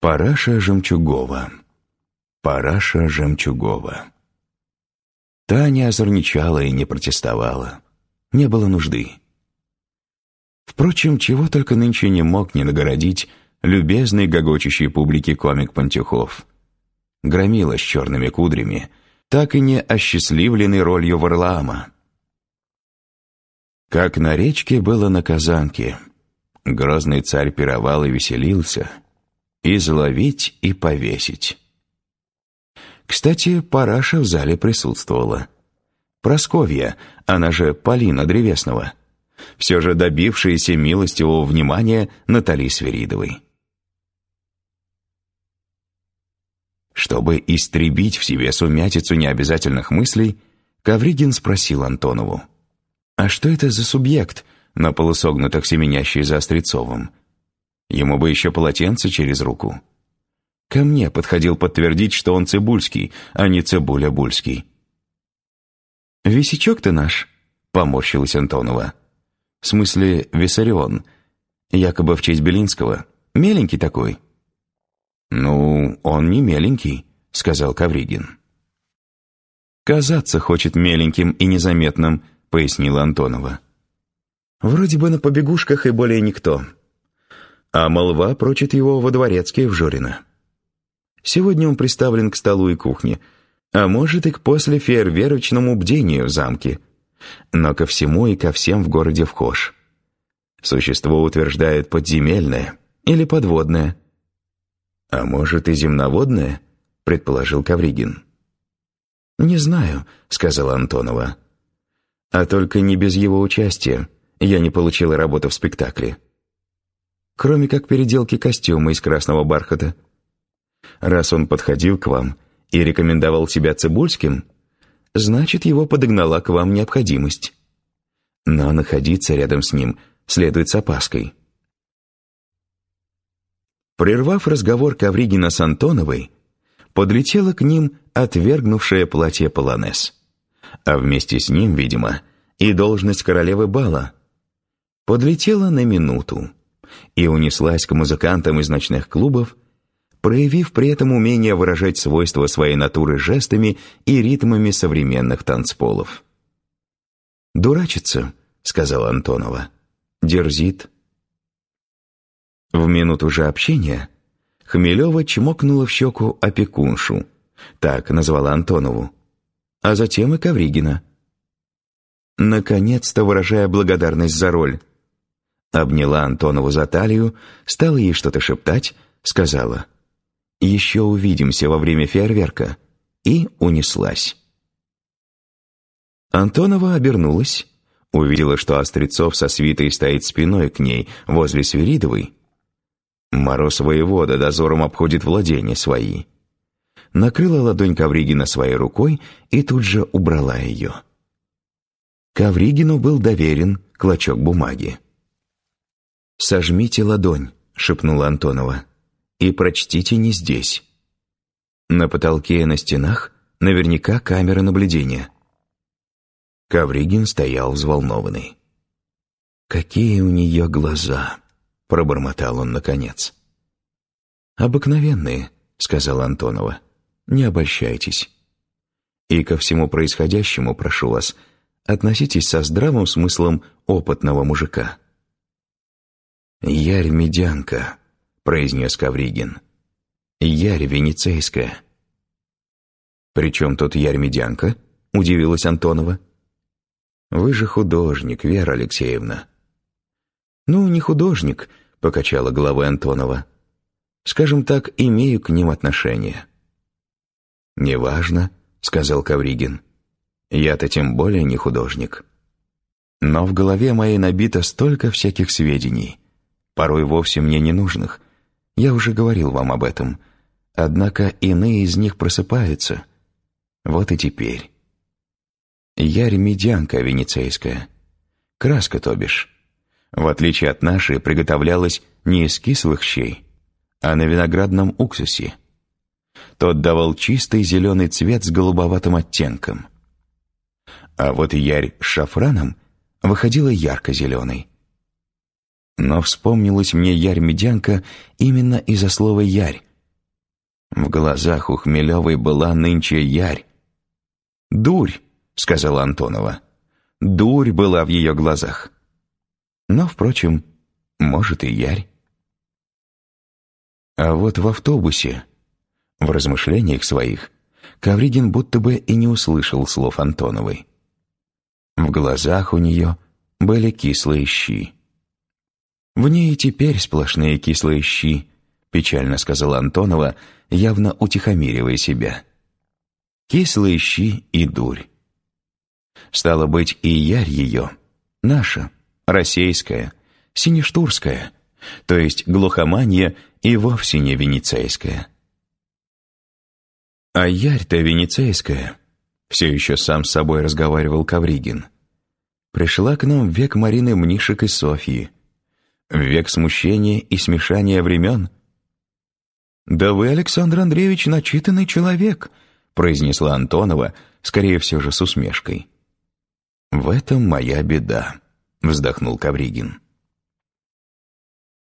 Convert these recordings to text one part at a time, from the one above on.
Параша Жемчугова. Параша Жемчугова. Та не озорничала и не протестовала. Не было нужды. Впрочем, чего только нынче не мог не нагородить любезный гогочущий публике комик Пантюхов. Громила с черными кудрями, так и не осчастливленный ролью Варлаама. Как на речке было на Казанке. Грозный царь пировал и веселился — изловить и повесить. Кстати, Параша в зале присутствовала. Просковья, она же Полина Древесного, все же добившаяся милостивого внимания Натали Сверидовой. Чтобы истребить в себе сумятицу необязательных мыслей, Ковригин спросил Антонову. «А что это за субъект, на полусогнутых семенящий за Острецовым?» Ему бы еще полотенце через руку. Ко мне подходил подтвердить, что он Цибульский, а не Цибуля-Бульский. «Висячок ты наш», — поморщилась Антонова. «В смысле, Виссарион, якобы в честь Белинского. Меленький такой». «Ну, он не меленький», — сказал Кавригин. «Казаться хочет меленьким и незаметным», — пояснила Антонова. «Вроде бы на побегушках и более никто а молва прочит его во дворецкие в Жорино. Сегодня он приставлен к столу и кухне, а может и к после фейерверочному бдению в замке, но ко всему и ко всем в городе вхож. Существо утверждает подземельное или подводное. А может и земноводное, предположил Кавригин. «Не знаю», — сказала Антонова. «А только не без его участия. Я не получила работу в спектакле» кроме как переделки костюма из красного бархата. Раз он подходил к вам и рекомендовал себя Цибульским, значит, его подогнала к вам необходимость. Но находиться рядом с ним следует с опаской. Прервав разговор Ковригина с Антоновой, подлетела к ним отвергнувшее платье полонез. А вместе с ним, видимо, и должность королевы бала. Подлетела на минуту и унеслась к музыкантам из ночных клубов, проявив при этом умение выражать свойства своей натуры жестами и ритмами современных танцполов. «Дурачится», — сказала Антонова. «Дерзит». В минуту же общения Хмелева чмокнула в щеку опекуншу, так назвала Антонову, а затем и Ковригина. Наконец-то выражая благодарность за роль, обняла Антонову за талию, стала ей что-то шептать, сказала «Еще увидимся во время фейерверка» и унеслась. Антонова обернулась, увидела, что Острецов со свитой стоит спиной к ней возле Свиридовой. Мороз воевода дозором обходит владения свои. Накрыла ладонь Ковригина своей рукой и тут же убрала ее. Ковригину был доверен клочок бумаги. «Сожмите ладонь», — шепнула Антонова, — «и прочтите не здесь». На потолке и на стенах наверняка камера наблюдения. Ковригин стоял взволнованный. «Какие у нее глаза!» — пробормотал он наконец. «Обыкновенные», — сказала Антонова. «Не обольщайтесь. И ко всему происходящему, прошу вас, относитесь со здравым смыслом опытного мужика». «Ярь-медянка», — произнес Кавригин. «Ярь венецейская». «При чем тут ярь-медянка?» — удивилась Антонова. «Вы же художник, Вера Алексеевна». «Ну, не художник», — покачала головой Антонова. «Скажем так, имею к ним отношение». «Неважно», — сказал Кавригин. «Я-то тем более не художник». Но в голове моей набито столько всяких сведений — порой вовсе мне ненужных. Я уже говорил вам об этом. Однако иные из них просыпаются. Вот и теперь. Ярь медянка венецейская. Краска, то бишь. В отличие от нашей, приготовлялась не из кислых щей, а на виноградном уксусе. Тот давал чистый зеленый цвет с голубоватым оттенком. А вот ярь с шафраном выходила ярко-зеленой. Но вспомнилась мне Ярь-Медянка именно из-за слова «ярь», В глазах у Хмелевой была нынче ярь. «Дурь», — сказала Антонова. «Дурь была в ее глазах». Но, впрочем, может и ярь. А вот в автобусе, в размышлениях своих, Ковригин будто бы и не услышал слов Антоновой. В глазах у нее были кислые щи. «В ней теперь сплошные кислые щи», — печально сказала Антонова, явно утихомиривая себя. «Кислые щи и дурь». Стало быть, и ярь ее, наша, российская, синештурская, то есть глухомания и вовсе не венецейская. А ярь-то венецейская, все еще сам с собой разговаривал Кавригин. Пришла к нам в век Марины Мнишек и Софьи, век смущения и смешания времен. «Да вы, Александр Андреевич, начитанный человек», произнесла Антонова, скорее все же с усмешкой. «В этом моя беда», — вздохнул Кавригин.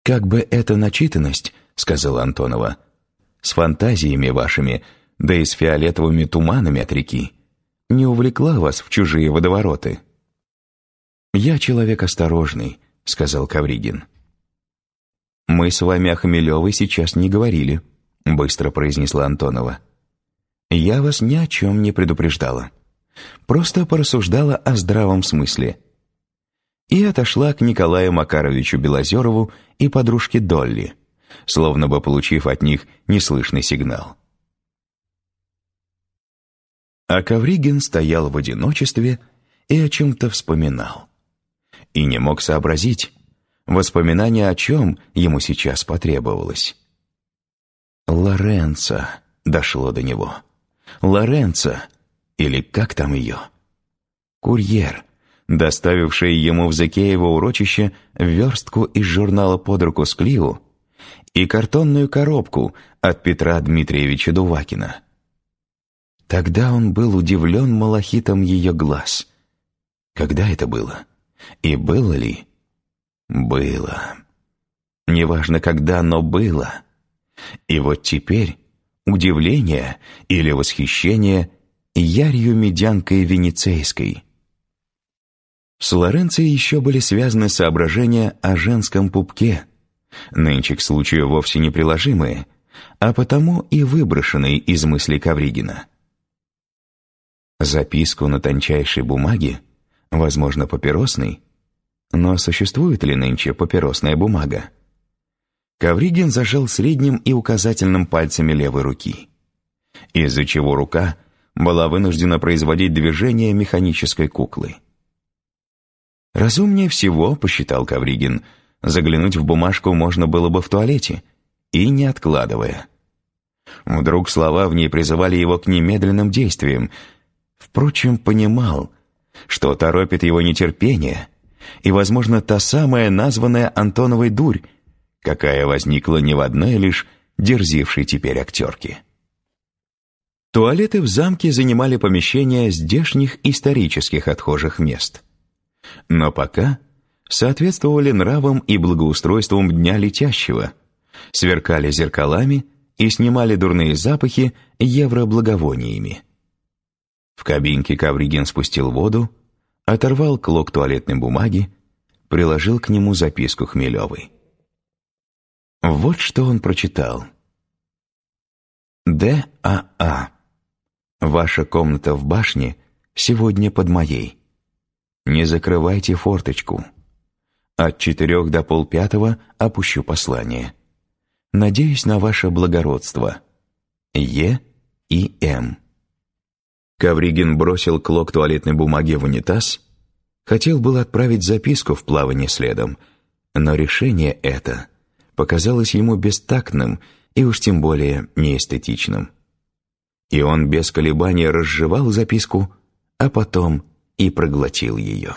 «Как бы эта начитанность, — сказала Антонова, — с фантазиями вашими, да и с фиолетовыми туманами от реки, не увлекла вас в чужие водовороты». «Я человек осторожный», — сказал Кавригин. «Мы с вами о Хмелевой сейчас не говорили», — быстро произнесла Антонова. «Я вас ни о чем не предупреждала. Просто порассуждала о здравом смысле» и отошла к Николаю Макаровичу Белозерову и подружке Долли, словно бы получив от них неслышный сигнал. А Ковригин стоял в одиночестве и о чем-то вспоминал. И не мог сообразить, воспоминание о чем ему сейчас потребовалось. Лоренцо дошло до него. Лоренцо, или как там ее? Курьер, доставившая ему в Закеево урочище верстку из журнала «Под руку с Клио» и картонную коробку от Петра Дмитриевича Дувакина. Тогда он был удивлен малахитом ее глаз. Когда это было? И было ли? Было. Неважно когда, но было. И вот теперь удивление или восхищение ярью медянкой венецейской — с Лоренцией еще были связаны соображения о женском пупке, нынче к случаю вовсе не приложимые, а потому и выброшенные из мыслей Ковригина. Записку на тончайшей бумаге, возможно, папиросной, но существует ли нынче папиросная бумага? Ковригин зажал средним и указательным пальцами левой руки, из-за чего рука была вынуждена производить движение механической куклы. Разумнее всего, посчитал Кавригин, заглянуть в бумажку можно было бы в туалете, и не откладывая. Вдруг слова в ней призывали его к немедленным действиям. Впрочем, понимал, что торопит его нетерпение и, возможно, та самая названная Антоновой дурь, какая возникла не в одной лишь дерзившей теперь актерке. Туалеты в замке занимали помещения здешних исторических отхожих мест – но пока соответствовали нравам и благоустройствам дня летящего, сверкали зеркалами и снимали дурные запахи евроблаговониями. В кабинке Кавригин спустил воду, оторвал клок туалетной бумаги, приложил к нему записку Хмелевой. Вот что он прочитал. «Д.А.А. А. Ваша комната в башне сегодня под моей. Не закрывайте форточку. От четырех до полпятого опущу послание. Надеюсь на ваше благородство. Е и М. Ковригин бросил клок туалетной бумаги в унитаз, хотел был отправить записку в плавание следом, но решение это показалось ему бестактным и уж тем более неэстетичным. И он без колебания разжевал записку, а потом и проглотил ее.